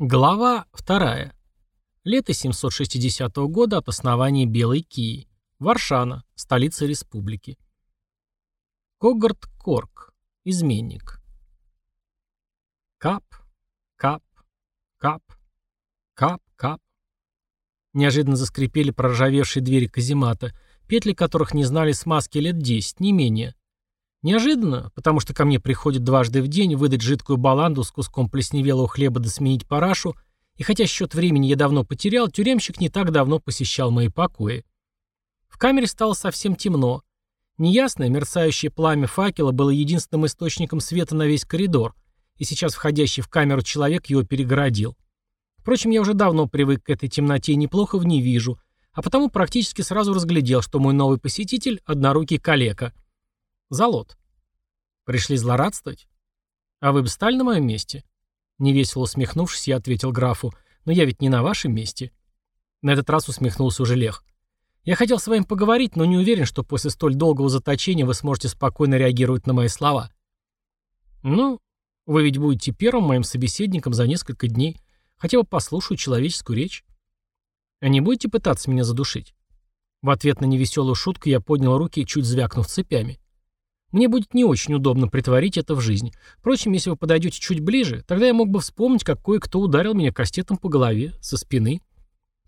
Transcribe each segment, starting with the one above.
Глава 2. Лето 760 года от основания Белой Кии. Варшана, столица республики. Когарт Корк. Изменник. Кап, кап, кап, кап, кап. Неожиданно заскрипели проржавевшие двери каземата, петли которых не знали смазки лет 10, не менее. Неожиданно, потому что ко мне приходит дважды в день выдать жидкую баланду с куском плесневелого хлеба да сменить парашу, и хотя счет времени я давно потерял, тюремщик не так давно посещал мои покои. В камере стало совсем темно. Неясное, мерцающее пламя факела было единственным источником света на весь коридор, и сейчас входящий в камеру человек его перегородил. Впрочем, я уже давно привык к этой темноте и неплохо в ней вижу, а потому практически сразу разглядел, что мой новый посетитель — однорукий калека — Залот. Пришли злорадствовать? А вы бы стали на моем месте? Невесело усмехнувшись, я ответил графу, но я ведь не на вашем месте. На этот раз усмехнулся уже Лех. Я хотел с вами поговорить, но не уверен, что после столь долгого заточения вы сможете спокойно реагировать на мои слова. Ну, вы ведь будете первым моим собеседником за несколько дней. Хотя бы послушаю человеческую речь. А не будете пытаться меня задушить? В ответ на невеселую шутку я поднял руки, чуть звякнув цепями. Мне будет не очень удобно притворить это в жизнь. Впрочем, если вы подойдете чуть ближе, тогда я мог бы вспомнить, как кое-кто ударил меня кастетом по голове, со спины.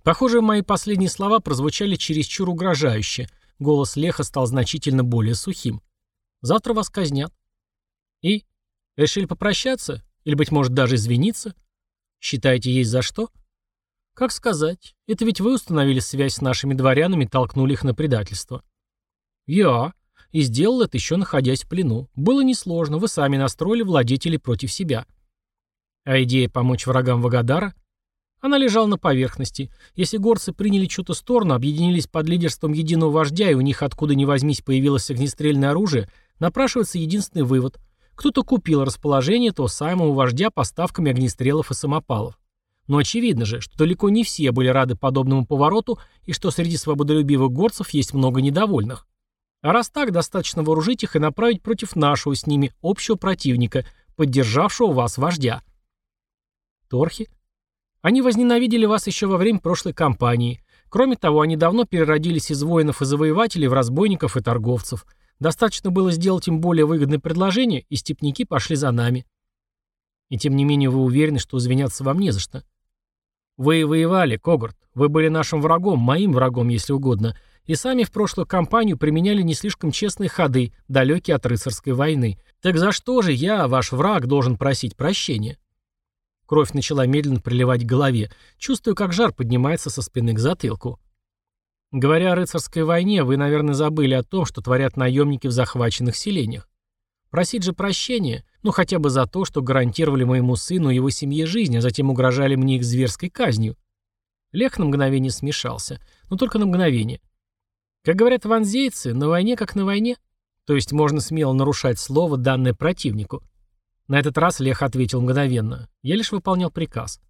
Похоже, мои последние слова прозвучали чересчур угрожающе. Голос Леха стал значительно более сухим. Завтра вас казнят. И? Решили попрощаться? Или, быть может, даже извиниться? Считаете, есть за что? Как сказать? Это ведь вы установили связь с нашими дворянами и толкнули их на предательство. Я? И сделал это еще находясь в плену. Было несложно, вы сами настроили владетелей против себя. А идея помочь врагам Вагадара? Она лежала на поверхности. Если горцы приняли чью-то сторону, объединились под лидерством единого вождя, и у них откуда ни возьмись появилось огнестрельное оружие, напрашивается единственный вывод. Кто-то купил расположение того самого вождя поставками огнестрелов и самопалов. Но очевидно же, что далеко не все были рады подобному повороту, и что среди свободолюбивых горцев есть много недовольных. А раз так, достаточно вооружить их и направить против нашего с ними общего противника, поддержавшего вас вождя. Торхи? Они возненавидели вас еще во время прошлой кампании. Кроме того, они давно переродились из воинов и завоевателей в разбойников и торговцев. Достаточно было сделать им более выгодное предложение, и степняки пошли за нами. И тем не менее вы уверены, что извиняться вам не за что. Вы воевали, Когорт. Вы были нашим врагом, моим врагом, если угодно, и сами в прошлую кампанию применяли не слишком честные ходы, далекие от рыцарской войны. Так за что же я, ваш враг, должен просить прощения? Кровь начала медленно приливать к голове. Чувствую, как жар поднимается со спины к затылку. Говоря о рыцарской войне, вы, наверное, забыли о том, что творят наемники в захваченных селениях. Просить же прощения, ну хотя бы за то, что гарантировали моему сыну и его семье жизнь, а затем угрожали мне их зверской казнью. Лех на мгновение смешался, но только на мгновение. Как говорят ванзейцы, на войне как на войне. То есть можно смело нарушать слово, данное противнику. На этот раз Лех ответил мгновенно. Я лишь выполнял приказ.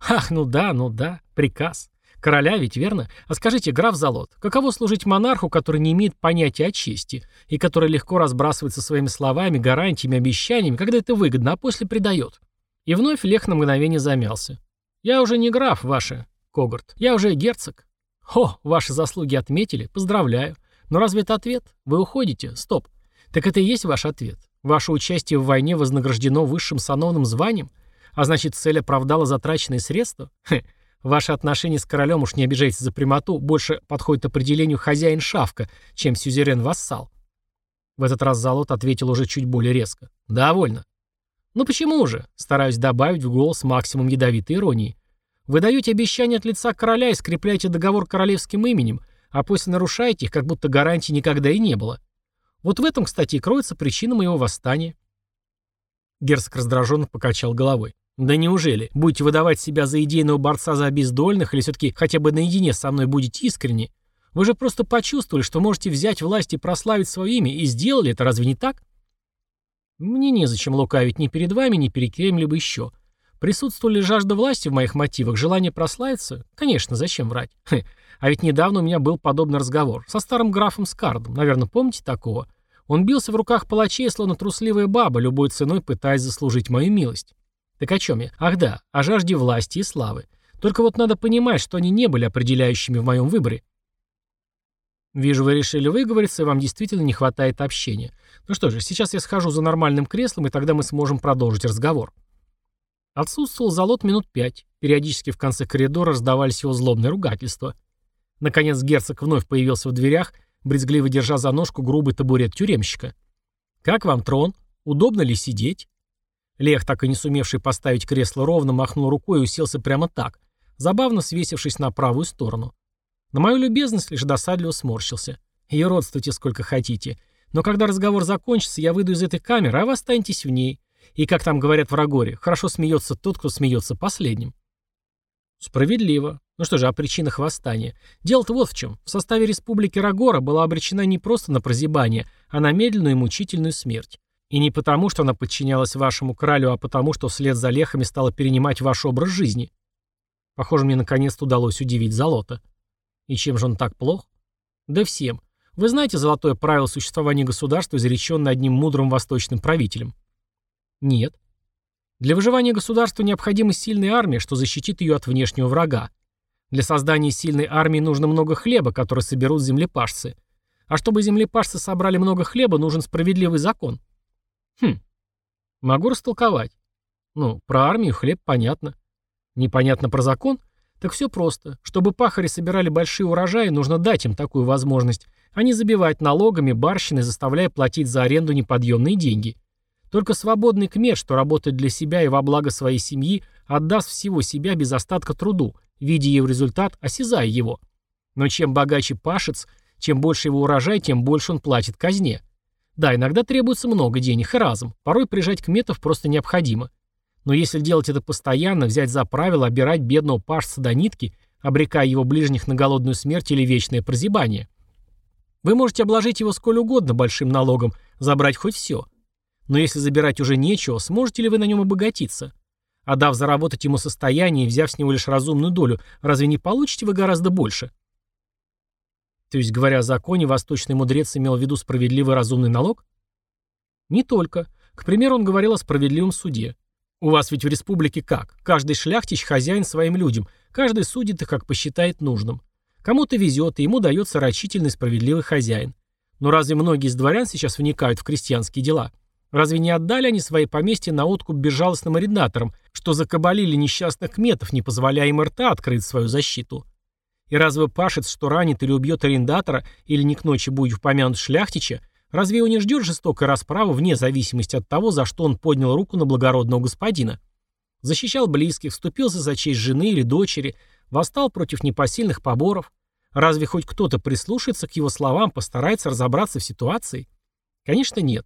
Ах, ну да, ну да, приказ. Короля ведь, верно? А скажите, граф Залот, каково служить монарху, который не имеет понятия о чести, и который легко разбрасывается своими словами, гарантиями, обещаниями, когда это выгодно, а после предает? И вновь Лех на мгновение замялся. Я уже не граф, ваше, Когарт, я уже герцог. Хо, ваши заслуги отметили, поздравляю. Но разве это ответ? Вы уходите? Стоп. Так это и есть ваш ответ. Ваше участие в войне вознаграждено высшим сановным званием? А значит, цель оправдала затраченные средства? Хе. Ваши отношения с королем, уж не обижайтесь за прямоту, больше подходит определению хозяин-шавка, чем сюзерен-вассал. В этот раз Залот ответил уже чуть более резко. «Довольно». «Ну почему же?» Стараюсь добавить в голос максимум ядовитой иронии. Вы даете обещание от лица короля и скрепляете договор королевским именем, а после нарушаете их, как будто гарантий никогда и не было. Вот в этом, кстати, и кроется причина моего восстания. Герцог раздраженно покачал головой. Да неужели? Будете выдавать себя за идейного борца за обездольных или все-таки хотя бы наедине со мной будете искренни? Вы же просто почувствовали, что можете взять власть и прославить свое имя, и сделали это, разве не так? Мне незачем лукавить ни перед вами, ни перед кем-либо еще. Присутствовали жажда власти в моих мотивах, желание прославиться? Конечно, зачем врать? Хе. А ведь недавно у меня был подобный разговор со старым графом Скардом. Наверное, помните такого? Он бился в руках палачей, словно трусливая баба, любой ценой пытаясь заслужить мою милость. Так о чем я? Ах да, о жажде власти и славы. Только вот надо понимать, что они не были определяющими в моем выборе. Вижу, вы решили выговориться, и вам действительно не хватает общения. Ну что же, сейчас я схожу за нормальным креслом, и тогда мы сможем продолжить разговор. Отсутствовал Залот минут пять. Периодически в конце коридора раздавались его злобные ругательства. Наконец герцог вновь появился в дверях, брезгливо держа за ножку грубый табурет тюремщика. «Как вам трон? Удобно ли сидеть?» Лех, так и не сумевший поставить кресло ровно, махнул рукой и уселся прямо так, забавно свесившись на правую сторону. На мою любезность лишь досадливо сморщился. Ее родствуйте сколько хотите. Но когда разговор закончится, я выйду из этой камеры, а вы останетесь в ней. И, как там говорят в Рагоре, хорошо смеется тот, кто смеется последним. Справедливо. Ну что же, о причинах восстания. Дело-то вот в чем. В составе республики Рагора была обречена не просто на прозябание, а на медленную и мучительную смерть. И не потому, что она подчинялась вашему королю, а потому, что вслед за лехами стала перенимать ваш образ жизни. Похоже, мне наконец-то удалось удивить Золото. И чем же он так плох? Да всем. Вы знаете золотое правило существования государства, изреченное одним мудрым восточным правителем? Нет. Для выживания государства необходима сильная армия, что защитит ее от внешнего врага. Для создания сильной армии нужно много хлеба, который соберут землепашцы. А чтобы землепашцы собрали много хлеба, нужен справедливый закон. Хм. Могу растолковать. Ну, про армию хлеб понятно. Непонятно про закон? Так все просто. Чтобы пахари собирали большие урожаи, нужно дать им такую возможность, а не забивать налогами, барщиной, заставляя платить за аренду неподъемные деньги. Только свободный кмет, что работает для себя и во благо своей семьи, отдаст всего себя без остатка труду, видя его результат, осязая его. Но чем богаче пашец, чем больше его урожай, тем больше он платит казне. Да, иногда требуется много денег и разом, порой прижать кметов просто необходимо. Но если делать это постоянно, взять за правило обирать бедного пашца до нитки, обрекая его ближних на голодную смерть или вечное прозябание. Вы можете обложить его сколь угодно большим налогом, забрать хоть все. Но если забирать уже нечего, сможете ли вы на нем обогатиться? А дав заработать ему состояние и взяв с него лишь разумную долю, разве не получите вы гораздо больше? То есть, говоря о законе, восточный мудрец имел в виду справедливый разумный налог? Не только. К примеру, он говорил о справедливом суде. У вас ведь в республике как? Каждый шляхтич хозяин своим людям, каждый судит их, как посчитает нужным. Кому-то везет, и ему дается рачительный справедливый хозяин. Но разве многие из дворян сейчас вникают в крестьянские дела? Разве не отдали они свои поместья на откуп безжалостным арендаторам, что закабалили несчастных кметов, не позволяя им рта открыть свою защиту? И разве пашец, что ранит или убьет арендатора, или не к ночи будет упомянут шляхтича, разве его не ждет жестокая расправа вне зависимости от того, за что он поднял руку на благородного господина? Защищал близких, вступился за честь жены или дочери, восстал против непосильных поборов. Разве хоть кто-то прислушается к его словам, постарается разобраться в ситуации? Конечно, нет.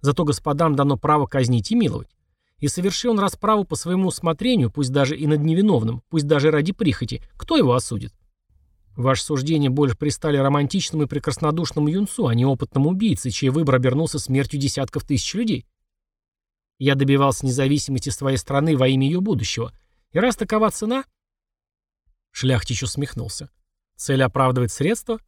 Зато господам дано право казнить и миловать. И совершил он расправу по своему усмотрению, пусть даже и над невиновным, пусть даже ради прихоти, кто его осудит? Ваши суждения больше пристали романтичному и прекраснодушному юнцу, а не опытному убийце, чей выбор обернулся смертью десятков тысяч людей. Я добивался независимости своей страны во имя ее будущего. И раз такова цена... Шляхтич усмехнулся. Цель оправдывает средства?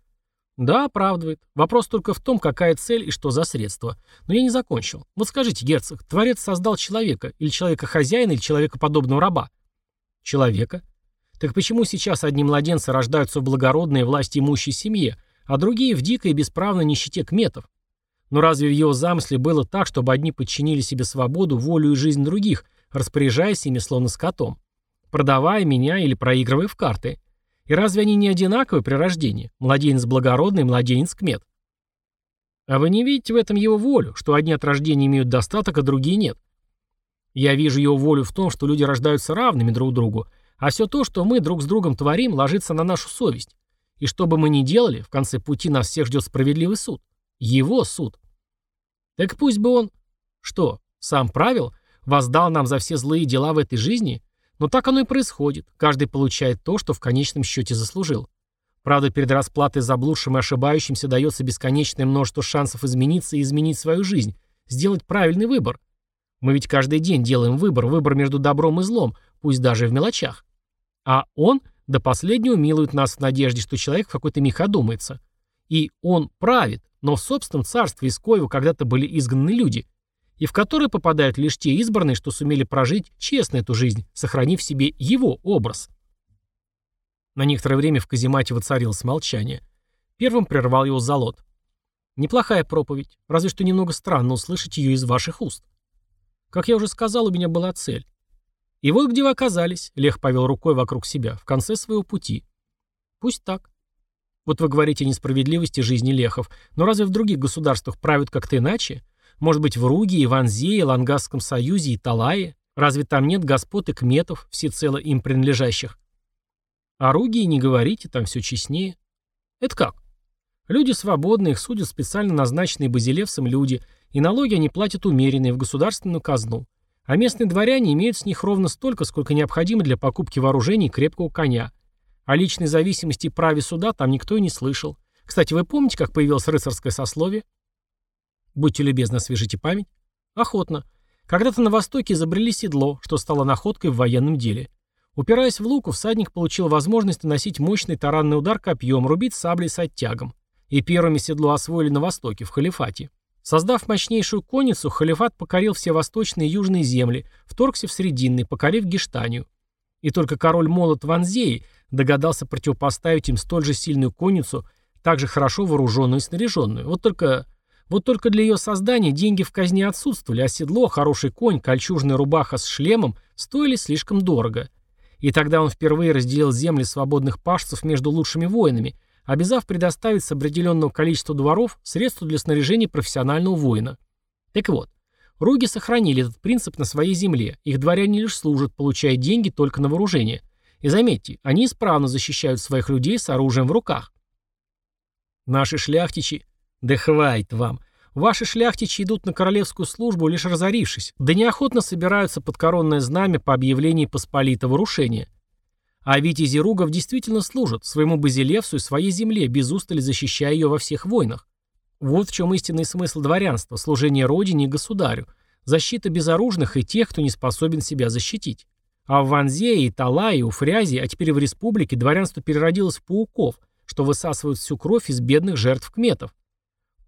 Да, оправдывает. Вопрос только в том, какая цель и что за средства. Но я не закончил. Вот скажите, герцог, Творец создал человека, или человека-хозяина, или человека-подобного раба? Человека. Так почему сейчас одни младенцы рождаются в благородной власти имущей семье, а другие в дикой и бесправной нищете кметов? Но разве в его замысле было так, чтобы одни подчинили себе свободу, волю и жизнь других, распоряжаясь ими словно скотом? Продавая меня или проигрывая в карты? И разве они не одинаковы при рождении? Младенец благородный, младенец кмет. А вы не видите в этом его волю, что одни от рождения имеют достаток, а другие нет? Я вижу его волю в том, что люди рождаются равными друг другу, а все то, что мы друг с другом творим, ложится на нашу совесть. И что бы мы ни делали, в конце пути нас всех ждет справедливый суд. Его суд. Так пусть бы он... Что, сам правил? Воздал нам за все злые дела в этой жизни? Но так оно и происходит. Каждый получает то, что в конечном счете заслужил. Правда, перед расплатой заблудшим и ошибающимся дается бесконечное множество шансов измениться и изменить свою жизнь, сделать правильный выбор. Мы ведь каждый день делаем выбор, выбор между добром и злом, пусть даже в мелочах. А он до последнего милует нас в надежде, что человек в какой-то миг одумается. И он правит, но в собственном царстве из коего когда-то были изгнаны люди. И в который попадают лишь те избранные, что сумели прожить честно эту жизнь, сохранив себе его образ. На некоторое время в каземате воцарилось молчание. Первым прервал его Залот. Неплохая проповедь, разве что немного странно услышать ее из ваших уст. Как я уже сказал, у меня была цель. И вот где вы оказались, Лех повел рукой вокруг себя, в конце своего пути. Пусть так. Вот вы говорите о несправедливости жизни лехов, но разве в других государствах правят как-то иначе? Может быть, в Руге, Иванзее, Лангасском союзе и Талае? Разве там нет господ и кметов, всецело им принадлежащих? О Руге и не говорите, там все честнее. Это как? Люди свободные, их судят специально назначенные базилевсом люди, и налоги они платят умеренные в государственную казну. А местные дворяне имеют с них ровно столько, сколько необходимо для покупки вооружений и крепкого коня. О личной зависимости и праве суда там никто и не слышал. Кстати, вы помните, как появилось рыцарское сословие? Будьте любезны, освежите память. Охотно. Когда-то на Востоке изобрели седло, что стало находкой в военном деле. Упираясь в луку, всадник получил возможность наносить мощный таранный удар копьем, рубить саблей с оттягом. И первыми седло освоили на Востоке, в халифате. Создав мощнейшую конницу, халифат покорил все восточные и южные земли, вторгся в Срединный, покорив Гештанию. И только король Молот Ванзеи догадался противопоставить им столь же сильную конницу, также хорошо вооруженную и снаряженную. Вот только, вот только для ее создания деньги в казне отсутствовали, а седло, хороший конь, кольчужная рубаха с шлемом стоили слишком дорого. И тогда он впервые разделил земли свободных пашцев между лучшими воинами – обязав предоставить с определенного количества дворов средства для снаряжения профессионального воина. Так вот, руги сохранили этот принцип на своей земле, их дворяне лишь служат, получая деньги только на вооружение. И заметьте, они исправно защищают своих людей с оружием в руках. Наши шляхтичи... Да хватит вам. Ваши шляхтичи идут на королевскую службу, лишь разорившись, да неохотно собираются под коронное знамя по объявлении посполитого рушения. А витязи Ругов действительно служат своему Базилевсу и своей земле, без устали защищая ее во всех войнах. Вот в чем истинный смысл дворянства, служение родине и государю, защита безоружных и тех, кто не способен себя защитить. А в Ванзе и Талае, у Фрязи, а теперь в республике дворянство переродилось в пауков, что высасывают всю кровь из бедных жертв кметов.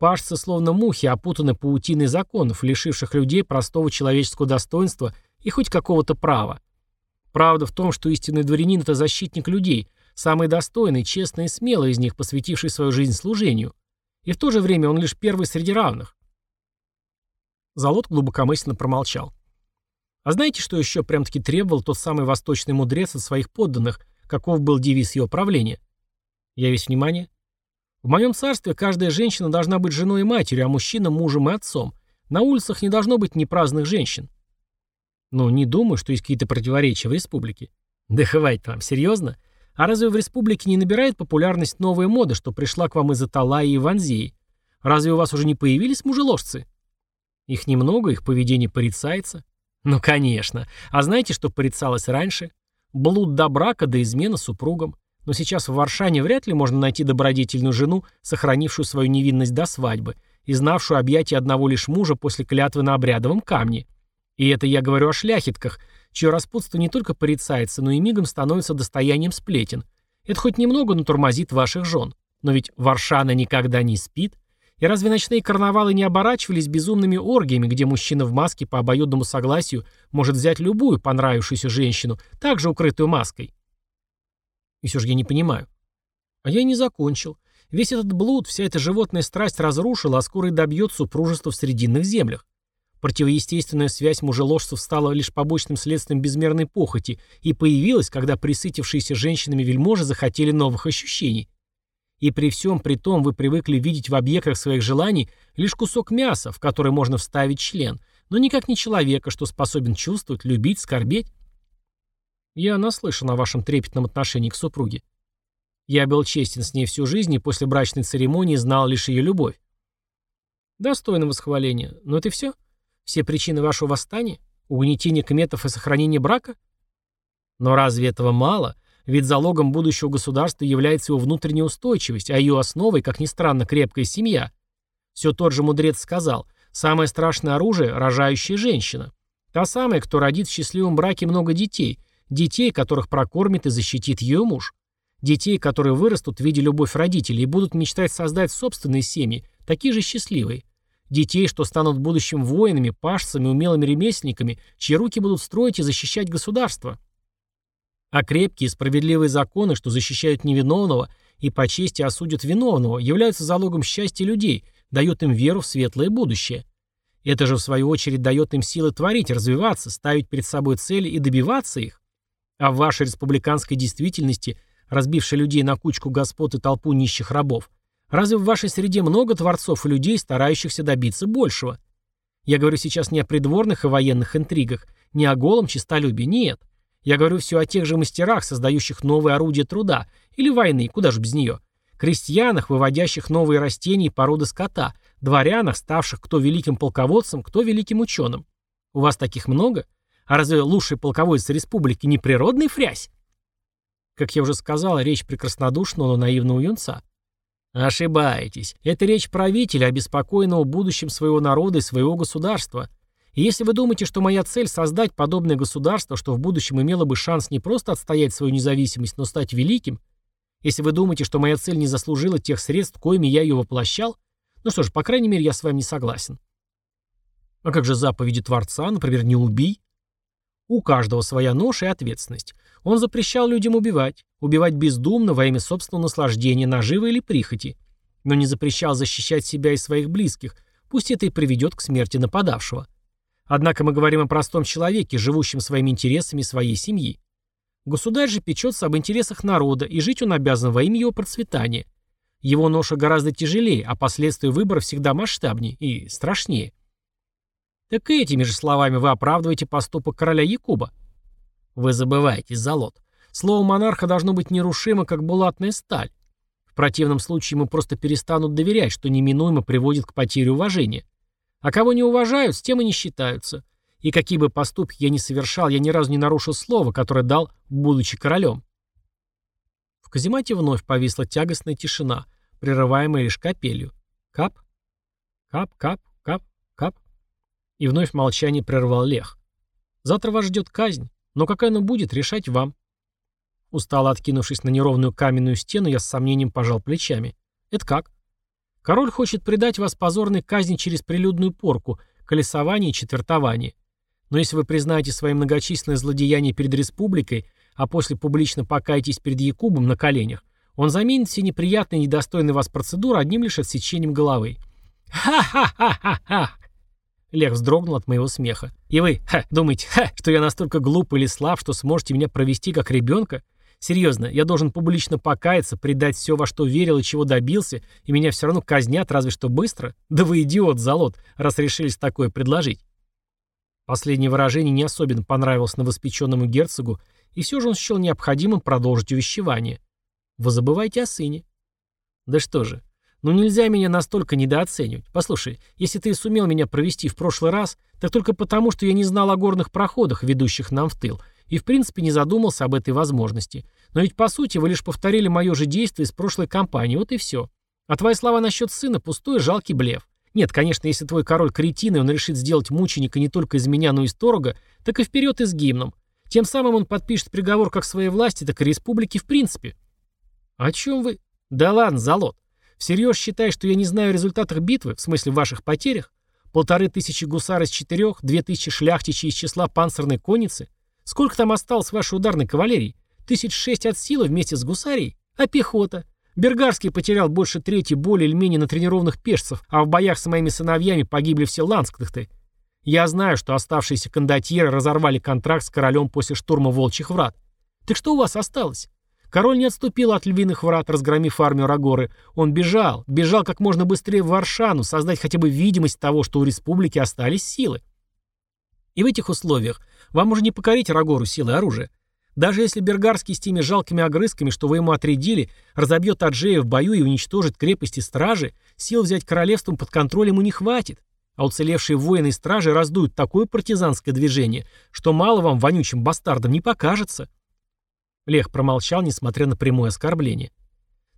Пашцы, словно мухи, опутаны паутиной законов, лишивших людей простого человеческого достоинства и хоть какого-то права. Правда в том, что истинный дворянин – это защитник людей, самый достойный, честный и смелый из них, посвятивший свою жизнь служению. И в то же время он лишь первый среди равных. Залот глубокомысленно промолчал. А знаете, что еще прям-таки требовал тот самый восточный мудрец от своих подданных, каков был девиз его правления? Я весь внимание. В моем царстве каждая женщина должна быть женой и матерью, а мужчина – мужем и отцом. На улицах не должно быть непраздных женщин. Ну, не думаю, что есть какие-то противоречия в республике. Да хватит вам, серьезно? А разве в республике не набирает популярность новая мода, что пришла к вам из Аталаи и Ванзии? Разве у вас уже не появились мужеложцы? Их немного, их поведение порицается. Ну, конечно. А знаете, что порицалось раньше? Блуд до брака, до измена супругам. Но сейчас в Варшане вряд ли можно найти добродетельную жену, сохранившую свою невинность до свадьбы и знавшую объятия одного лишь мужа после клятвы на обрядовом камне. И это я говорю о шляхетках, чье распутство не только порицается, но и мигом становится достоянием сплетен. Это хоть немного натурмозит ваших жен. Но ведь Варшана никогда не спит. И разве ночные карнавалы не оборачивались безумными оргиями, где мужчина в маске по обоюдному согласию может взять любую понравившуюся женщину, также укрытую маской? И все же я не понимаю. А я и не закончил. Весь этот блуд, вся эта животная страсть разрушила, а скоро и добьет супружество в Срединных землях. Противоестественная связь мужеложцев стала лишь побочным следствием безмерной похоти и появилась, когда присытившиеся женщинами вельможи захотели новых ощущений. И при всем при том вы привыкли видеть в объектах своих желаний лишь кусок мяса, в который можно вставить член, но никак не человека, что способен чувствовать, любить, скорбеть. Я наслышан о вашем трепетном отношении к супруге. Я был честен с ней всю жизнь и после брачной церемонии знал лишь ее любовь. Достойно восхваления. Но это все? Все причины вашего восстания? Угнетение кметов и сохранение брака? Но разве этого мало? Ведь залогом будущего государства является его внутренняя устойчивость, а ее основой, как ни странно, крепкая семья. Все тот же мудрец сказал, самое страшное оружие – рожающая женщина. Та самая, кто родит в счастливом браке много детей, детей, которых прокормит и защитит ее муж. Детей, которые вырастут, видя любовь родителей, и будут мечтать создать собственные семьи, такие же счастливые. Детей, что станут будущим воинами, пашцами, умелыми ремесленниками, чьи руки будут строить и защищать государство. А крепкие, справедливые законы, что защищают невиновного и по чести осудят виновного, являются залогом счастья людей, дают им веру в светлое будущее. Это же, в свою очередь, дает им силы творить, развиваться, ставить перед собой цели и добиваться их. А в вашей республиканской действительности, разбившей людей на кучку господ и толпу нищих рабов, разве в вашей среде много творцов и людей, старающихся добиться большего? Я говорю сейчас не о придворных и военных интригах, не о голом честолюбии, нет. Я говорю все о тех же мастерах, создающих новые орудия труда, или войны, куда же без нее. Крестьянах, выводящих новые растения и породы скота, дворянах, ставших кто великим полководцем, кто великим ученым. У вас таких много? А разве лучший полководец республики не природный фрязь? Как я уже сказал, речь прекраснодушного, но наивного юнца. Ошибаетесь. Это речь правителя, обеспокоенного будущим своего народа и своего государства. И если вы думаете, что моя цель создать подобное государство, что в будущем имело бы шанс не просто отстоять свою независимость, но стать великим, если вы думаете, что моя цель не заслужила тех средств, коими я ее воплощал, ну что ж, по крайней мере, я с вами не согласен. А как же заповеди Творца, например, не убий? У каждого своя нож и ответственность. Он запрещал людям убивать, убивать бездумно во имя собственного наслаждения, наживы или прихоти, но не запрещал защищать себя и своих близких, пусть это и приведет к смерти нападавшего. Однако мы говорим о простом человеке, живущем своими интересами своей семьи. Государь же печется об интересах народа, и жить он обязан во имя его процветания. Его ноша гораздо тяжелее, а последствия выбора всегда масштабнее и страшнее. Так этими же словами вы оправдываете поступок короля Якуба. Вы забываете, Залот. Слово монарха должно быть нерушимо, как булатная сталь. В противном случае ему просто перестанут доверять, что неминуемо приводит к потере уважения. А кого не уважают, с тем и не считаются. И какие бы поступки я ни совершал, я ни разу не нарушил слова, которое дал, будучи королем. В каземате вновь повисла тягостная тишина, прерываемая лишь капелью. Кап, кап, кап, кап, кап. И вновь молчание прервал Лех. Завтра вас ждет казнь, но какая она будет, решать вам. Устало откинувшись на неровную каменную стену, я с сомнением пожал плечами. Это как? Король хочет предать вас позорной казни через прилюдную порку, колесование и четвертование. Но если вы признаете свои многочисленные злодеяния перед республикой, а после публично покаетесь перед Якубом на коленях, он заменит все неприятные и недостойные вас процедуры одним лишь отсечением головы. «Ха-ха-ха-ха-ха!» Лех вздрогнул от моего смеха. «И вы, ха, думаете, ха, что я настолько глуп или слаб, что сможете меня провести как ребенка? Серьезно, я должен публично покаяться, предать все, во что верил и чего добился, и меня все равно казнят, разве что быстро? Да вы идиот, Залот, раз решились такое предложить. Последнее выражение не особенно понравилось новоспеченному герцогу, и все же он счел необходимым продолжить увещевание. «Вы забываете о сыне». «Да что же, ну нельзя меня настолько недооценивать. Послушай, если ты сумел меня провести в прошлый раз, так только потому, что я не знал о горных проходах, ведущих нам в тыл, и в принципе не задумался об этой возможности. Но ведь по сути вы лишь повторили мое же действие из прошлой кампании, вот и все. А твои слова насчет сына – пустой жалкий блеф. Нет, конечно, если твой король кретин, и он решит сделать мученика не только из меня, но и из Торога, так и вперед и с гимном. Тем самым он подпишет приговор как своей власти, так и республике в принципе. О чем вы? Да ладно, Залот. Всерьез считаешь, что я не знаю о результатах битвы, в смысле ваших потерях? Полторы тысячи гусар из четырех, две тысячи шляхтичей из числа панцирной конницы? Сколько там осталось вашей ударной кавалерии? Тысяч шесть от силы вместе с гусарией? А пехота? Бергарский потерял больше трети более или менее натренированных пешцев, а в боях с моими сыновьями погибли все ланскдыхты. Я знаю, что оставшиеся кондотьеры разорвали контракт с королем после штурма Волчьих врат. Так что у вас осталось? Король не отступил от львиных врат, разгромив армию Рагоры. Он бежал, бежал как можно быстрее в Варшану, создать хотя бы видимость того, что у республики остались силы. И в этих условиях вам уже не покорить Рагору силой оружия. Даже если Бергарский с теми жалкими огрызками, что вы ему отрядили, разобьет Аджея в бою и уничтожит крепости стражи, сил взять королевством под контроль ему не хватит. А уцелевшие воины и стражи раздуют такое партизанское движение, что мало вам, вонючим бастардам, не покажется. Лех промолчал, несмотря на прямое оскорбление.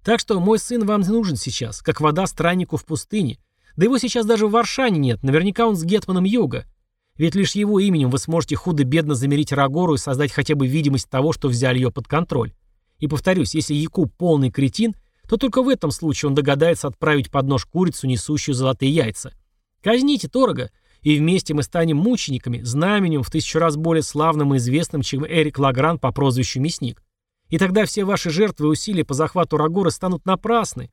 Так что мой сын вам нужен сейчас, как вода страннику в пустыне. Да его сейчас даже в Варшане нет, наверняка он с Гетманом Юга. Ведь лишь его именем вы сможете худо-бедно замерить Рагору и создать хотя бы видимость того, что взяли ее под контроль. И повторюсь, если Якуб полный кретин, то только в этом случае он догадается отправить под нож курицу, несущую золотые яйца. Казните Торога, и вместе мы станем мучениками, знаменем в тысячу раз более славным и известным, чем Эрик Лагран по прозвищу Мясник. И тогда все ваши жертвы и усилия по захвату Рагора станут напрасны.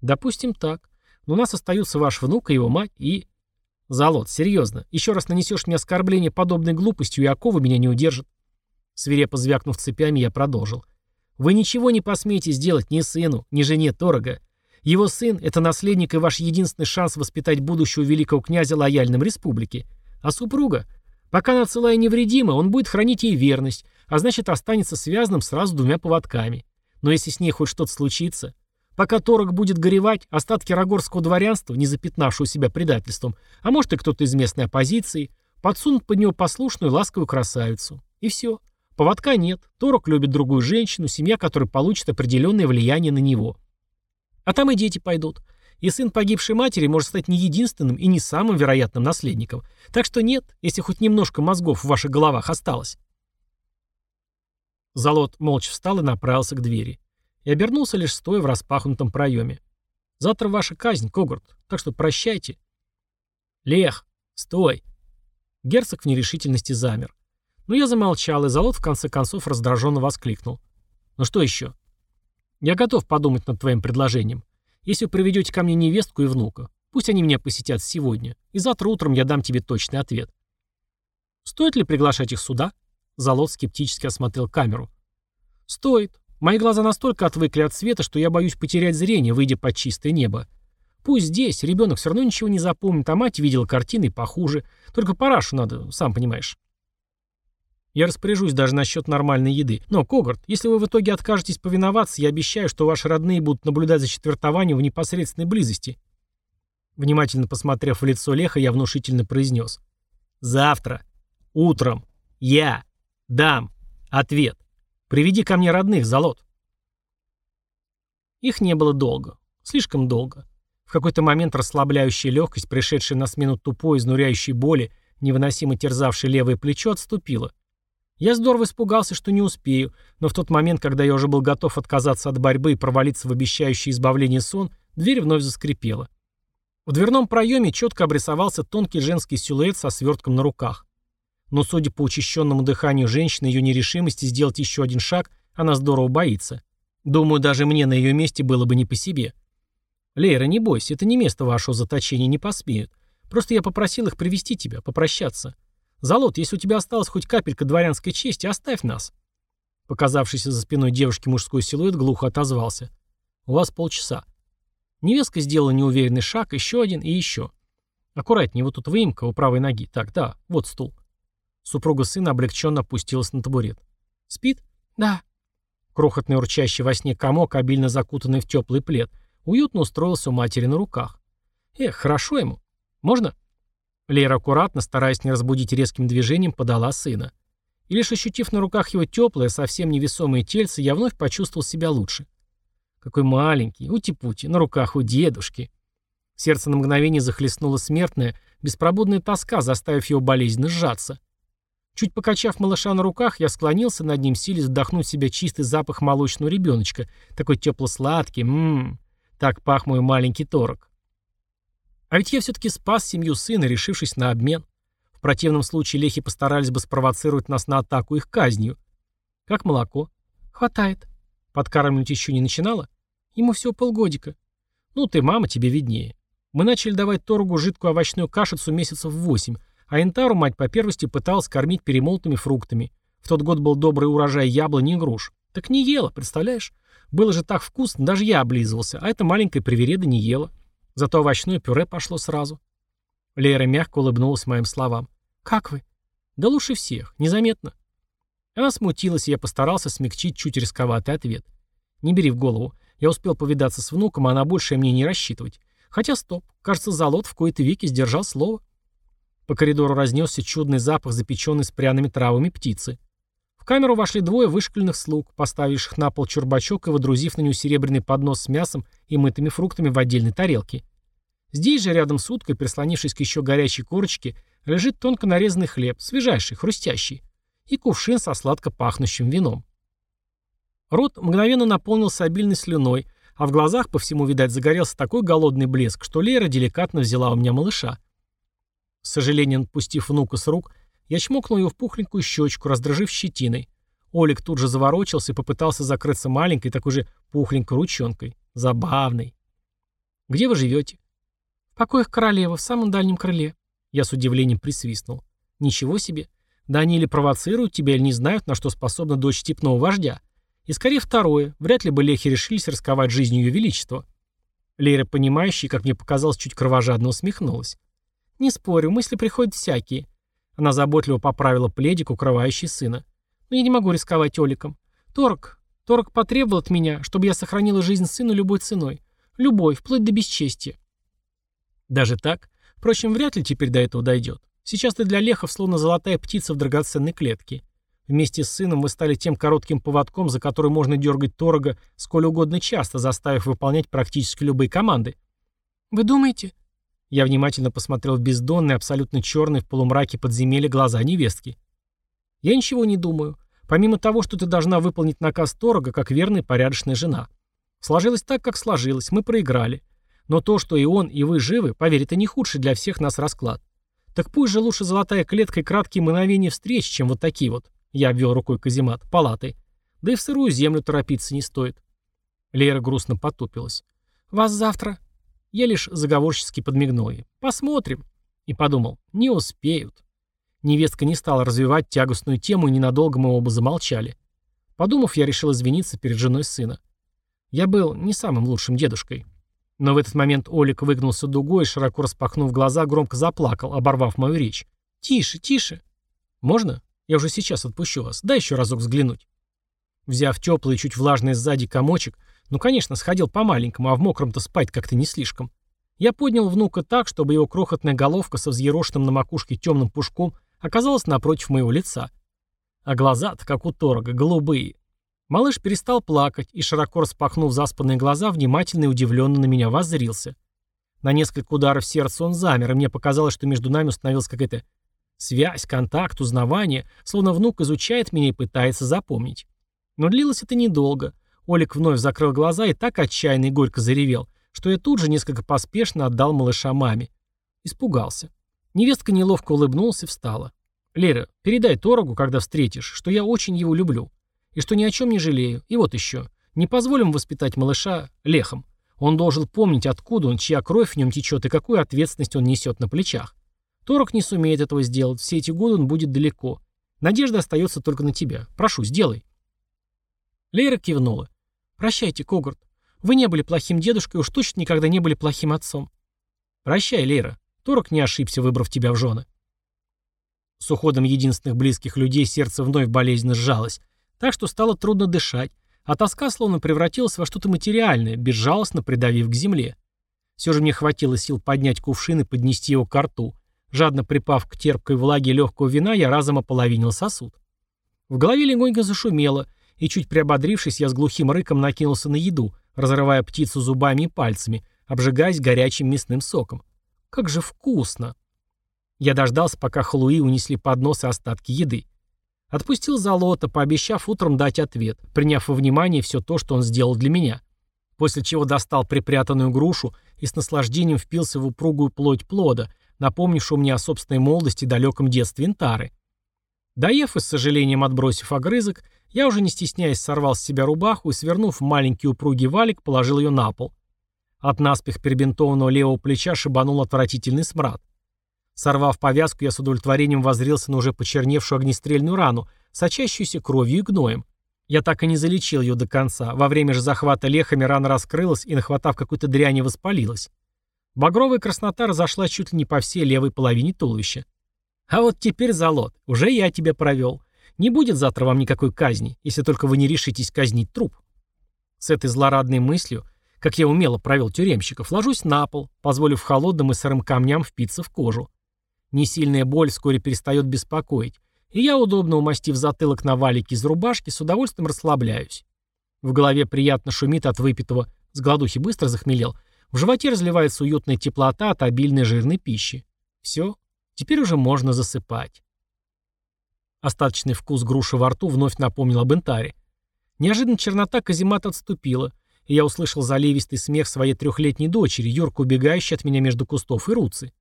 Допустим так. Но у нас остаются ваш внук и его мать и... Залот, серьезно, еще раз нанесешь мне оскорбление подобной глупостью, и оковы меня не удержат. Свирепо звякнув цепями, я продолжил. Вы ничего не посмеете сделать ни сыну, ни жене Торога. Его сын – это наследник и ваш единственный шанс воспитать будущего великого князя лояльным республике. А супруга? Пока она целая и невредима, он будет хранить ей верность, а значит останется связанным сразу двумя поводками. Но если с ней хоть что-то случится, пока Торок будет горевать, остатки рогорского дворянства, не запятнавшего себя предательством, а может и кто-то из местной оппозиции, подсунут под него послушную ласковую красавицу. И все. Поводка нет, Торок любит другую женщину, семья которой получит определенное влияние на него. А там и дети пойдут. И сын погибшей матери может стать не единственным и не самым вероятным наследником. Так что нет, если хоть немножко мозгов в ваших головах осталось. Залот молча встал и направился к двери. И обернулся лишь стоя в распахнутом проеме. «Завтра ваша казнь, Когорт, так что прощайте». «Лех, стой!» Герцог в нерешительности замер. Но я замолчал, и Залот в конце концов раздраженно воскликнул. «Ну что еще?» Я готов подумать над твоим предложением. Если вы приведете ко мне невестку и внука, пусть они меня посетят сегодня, и завтра утром я дам тебе точный ответ. Стоит ли приглашать их сюда? Залот скептически осмотрел камеру. Стоит. Мои глаза настолько отвыкли от света, что я боюсь потерять зрение, выйдя под чистое небо. Пусть здесь, ребенок все равно ничего не запомнит, а мать видела картины похуже. Только парашу надо, сам понимаешь. Я распоряжусь даже насчет нормальной еды. Но, Когарт, если вы в итоге откажетесь повиноваться, я обещаю, что ваши родные будут наблюдать за четвертованием в непосредственной близости. Внимательно посмотрев в лицо Леха, я внушительно произнес. Завтра, утром, я дам ответ. Приведи ко мне родных, Залот. Их не было долго. Слишком долго. В какой-то момент расслабляющая легкость, пришедшая на смену тупой, изнуряющей боли, невыносимо терзавшей левое плечо, отступила. Я здорово испугался, что не успею, но в тот момент, когда я уже был готов отказаться от борьбы и провалиться в обещающий избавление сон, дверь вновь заскрипела. В дверном проеме четко обрисовался тонкий женский силуэт со свертком на руках. Но, судя по учащенному дыханию женщины и ее нерешимости сделать еще один шаг, она здорово боится. Думаю, даже мне на ее месте было бы не по себе. «Лейра, не бойся, это не место вашего заточения, не посмеют. Просто я попросил их привести тебя, попрощаться. «Залот, если у тебя осталась хоть капелька дворянской чести, оставь нас». Показавшийся за спиной девушки мужской силуэт глухо отозвался. «У вас полчаса». Невестка сделала неуверенный шаг, еще один и еще. Аккуратнее, вот тут выемка у правой ноги. Так, да, вот стул. Супруга сына облегченно опустилась на табурет. «Спит?» «Да». Крохотный урчащий во сне комок, обильно закутанный в теплый плед, уютно устроился у матери на руках. «Эх, хорошо ему. Можно?» Лера аккуратно, стараясь не разбудить резким движением, подала сына. И лишь ощутив на руках его теплое, совсем невесомое тельце, я вновь почувствовал себя лучше. Какой маленький, ути-пути, на руках у дедушки. Сердце на мгновение захлестнуло смертная, беспробудная тоска, заставив его болезненно сжаться. Чуть покачав малыша на руках, я склонился над ним, силясь вдохнуть в себя чистый запах молочного ребеночка, такой тепло-сладкий, ммм, так пах мой маленький торок. А ведь я все-таки спас семью сына, решившись на обмен. В противном случае лехи постарались бы спровоцировать нас на атаку их казнью. Как молоко? Хватает. Подкармливать еще не начинала? Ему всего полгодика. Ну ты, мама, тебе виднее. Мы начали давать Торгу жидкую овощную кашицу месяцев восемь, а Интару мать по первости пыталась кормить перемолотыми фруктами. В тот год был добрый урожай яблони и груш. Так не ела, представляешь? Было же так вкусно, даже я облизывался, а эта маленькая привереда не ела. Зато овощное пюре пошло сразу. Лера мягко улыбнулась моим словам. «Как вы?» «Да лучше всех. Незаметно». Она смутилась, и я постарался смягчить чуть рисковатый ответ. «Не бери в голову. Я успел повидаться с внуком, а на большее мне не рассчитывать. Хотя стоп. Кажется, Залот в кои-то веки сдержал слово». По коридору разнесся чудный запах запеченной с пряными травами птицы. В камеру вошли двое вышкаленных слуг, поставивших на пол чурбачок и водрузив на него серебряный поднос с мясом и мытыми фруктами в отдельной тарелке. Здесь же, рядом с уткой, прислонившись к еще горячей корочке, лежит тонко нарезанный хлеб, свежайший, хрустящий, и кувшин со сладко пахнущим вином. Рот мгновенно наполнился обильной слюной, А в глазах, по всему, видать, загорелся такой голодный блеск, что Лера деликатно взяла у меня малыша. С сожалением отпустив внука с рук, я чмокнул его в пухленькую щечку, раздражив щетиной. Олег тут же заворочился и попытался закрыться маленькой, такой же пухленькой ручонкой. Забавный. «Где вы живете?» «В покоях королевы, в самом дальнем крыле». Я с удивлением присвистнул. «Ничего себе. Да они или провоцируют тебя, или не знают, на что способна дочь степного вождя. И скорее второе. Вряд ли бы лехи решились рисковать жизнью ее величества». Лера, понимающая, как мне показалось, чуть кровожадно усмехнулась. «Не спорю, мысли приходят всякие». Она заботливо поправила пледик, укрывающий сына. «Но я не могу рисковать Оликом. Торг, Торг потребовал от меня, чтобы я сохранила жизнь сыну любой ценой. Любой, вплоть до бесчестия». «Даже так? Впрочем, вряд ли теперь до этого дойдет. Сейчас ты для лехов словно золотая птица в драгоценной клетке. Вместе с сыном вы стали тем коротким поводком, за который можно дергать Торга сколь угодно часто, заставив выполнять практически любые команды. «Вы думаете?» Я внимательно посмотрел в бездонные, абсолютно черные в полумраке подземелья глаза невестки. «Я ничего не думаю. Помимо того, что ты должна выполнить наказ Торга, как верная порядочная жена. Сложилось так, как сложилось, мы проиграли. Но то, что и он, и вы живы, поверь, это не худший для всех нас расклад. Так пусть же лучше золотая клетка и краткие мгновения встреч, чем вот такие вот, я обвел рукой каземат, палаты. Да и в сырую землю торопиться не стоит. Лера грустно потупилась. «Вас завтра...» Я лишь заговорчески подмигнул ей. «Посмотрим». И подумал, не успеют. Невестка не стала развивать тягостную тему, и ненадолго мы оба замолчали. Подумав, я решил извиниться перед женой сына. Я был не самым лучшим дедушкой. Но в этот момент Олик выгнулся дугой широко распахнув глаза, громко заплакал, оборвав мою речь. «Тише, тише!» «Можно? Я уже сейчас отпущу вас. Дай еще разок взглянуть». Взяв теплый, чуть влажный сзади комочек, ну, конечно, сходил по-маленькому, а в мокром-то спать как-то не слишком. Я поднял внука так, чтобы его крохотная головка со взъерошенным на макушке темным пушком оказалась напротив моего лица. А глаза-то, как у торга, голубые. Малыш перестал плакать и, широко распахнув заспанные глаза, внимательно и удивленно на меня воззрился. На несколько ударов сердца он замер, и мне показалось, что между нами установилась какая-то связь, контакт, узнавание, словно внук изучает меня и пытается запомнить. Но длилось это недолго. Олик вновь закрыл глаза и так отчаянно и горько заревел, что я тут же несколько поспешно отдал малыша маме. Испугался. Невестка неловко улыбнулась и встала. «Лера, передай Торогу, когда встретишь, что я очень его люблю. И что ни о чем не жалею. И вот еще. Не позволим воспитать малыша лехом. Он должен помнить, откуда он, чья кровь в нем течет и какую ответственность он несет на плечах. Торок не сумеет этого сделать. Все эти годы он будет далеко. Надежда остается только на тебя. Прошу, сделай». Лера кивнула. «Прощайте, Когарт. Вы не были плохим дедушкой, уж точно никогда не были плохим отцом». «Прощай, Лера. Торок не ошибся, выбрав тебя в жены». С уходом единственных близких людей сердце вновь болезненно сжалось, так что стало трудно дышать, а тоска словно превратилась во что-то материальное, безжалостно придавив к земле. Все же мне хватило сил поднять кувшин и поднести его к рту. Жадно припав к терпкой влаге легкого вина, я разом ополовинил сосуд. В голове легонько зашумело — и чуть приободрившись, я с глухим рыком накинулся на еду, разрывая птицу зубами и пальцами, обжигаясь горячим мясным соком. Как же вкусно! Я дождался, пока халуи унесли поднос и остатки еды. Отпустил Золота, пообещав утром дать ответ, приняв во внимание все то, что он сделал для меня. После чего достал припрятанную грушу и с наслаждением впился в упругую плоть плода, напомнившую мне о собственной молодости и далеком детстве Интары. Доев и с сожалением отбросив огрызок, я уже не стесняясь сорвал с себя рубаху и, свернув маленький упругий валик, положил ее на пол. От наспех перебинтованного левого плеча шибанул отвратительный смрад. Сорвав повязку, я с удовлетворением воззрелся на уже почерневшую огнестрельную рану, сочащуюся кровью и гноем. Я так и не залечил ее до конца. Во время же захвата лехами рана раскрылась и, нахватав какой-то дряни, воспалилась. Багровая краснота разошлась чуть ли не по всей левой половине туловища. А вот теперь, Залот, уже я тебя провел. Не будет завтра вам никакой казни, если только вы не решитесь казнить труп. С этой злорадной мыслью, как я умело провел тюремщиков, ложусь на пол, позволив холодным и сырым камням впиться в кожу. Несильная боль вскоре перестает беспокоить, и я, удобно умастив затылок на валике из рубашки, с удовольствием расслабляюсь. В голове приятно шумит от выпитого, с голодухи быстро захмелел, в животе разливается уютная теплота от обильной жирной пищи. Все, теперь уже можно засыпать. Остаточный вкус груши во рту вновь напомнил об Интаре. Неожиданно чернота каземата отступила, и я услышал заливистый смех своей трехлетней дочери, Юрка, убегающей от меня между кустов и руцы.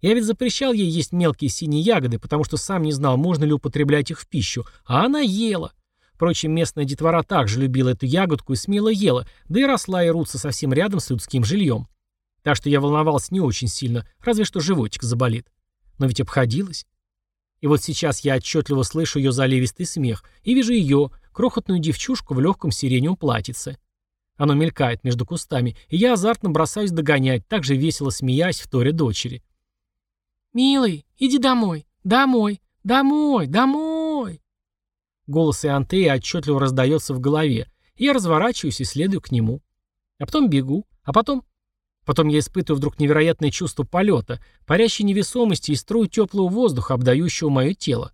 Я ведь запрещал ей есть мелкие синие ягоды, потому что сам не знал, можно ли употреблять их в пищу, а она ела. Впрочем, местная детвора также любила эту ягодку и смело ела, да и росла и руца совсем рядом с людским жильем. Так что я волновался не очень сильно, разве что животик заболит. Но ведь обходилось. И вот сейчас я отчетливо слышу ее заливистый смех и вижу ее, крохотную девчушку в легком сиреневом платьице. Оно мелькает между кустами, и я азартно бросаюсь догонять, так же весело смеясь в торе дочери. «Милый, иди домой, домой, домой, домой!» Голос Иантеи отчетливо раздается в голове, и я разворачиваюсь и следую к нему. А потом бегу, а потом... Потом я испытываю вдруг невероятное чувство полета, парящей невесомости и струю теплого воздуха, обдающего мое тело.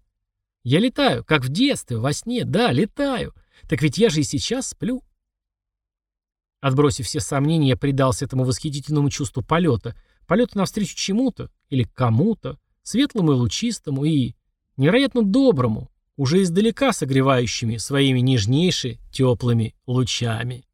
Я летаю, как в детстве, во сне, да, летаю. Так ведь я же и сейчас сплю. Отбросив все сомнения, я предался этому восхитительному чувству полета, полета навстречу чему-то или кому-то, светлому и лучистому и невероятно доброму, уже издалека согревающими своими нежнейшими теплыми лучами.